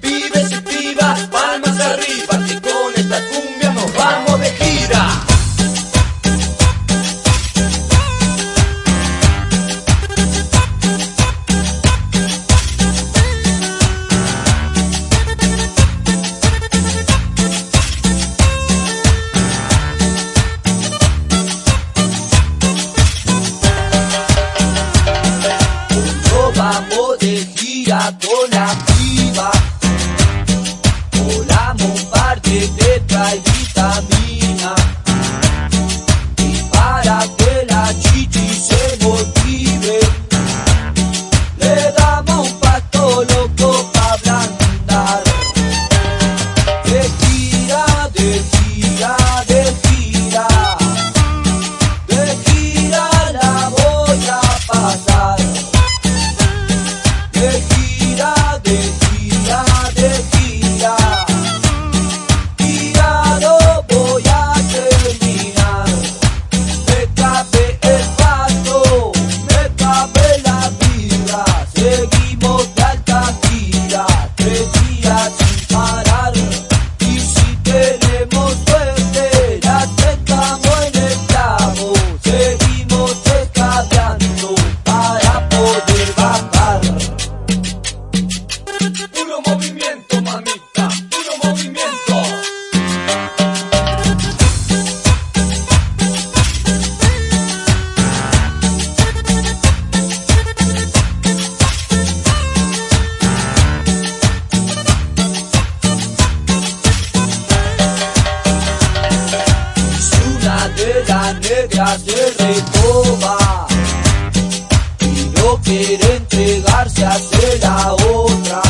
Pibes y pibas, palmas arriba, que con esta cumbia nos vamos. Vamos de día con la piba. Volamos parte de traidores. negra se retoma y no quiere entregarse a hacer la otra.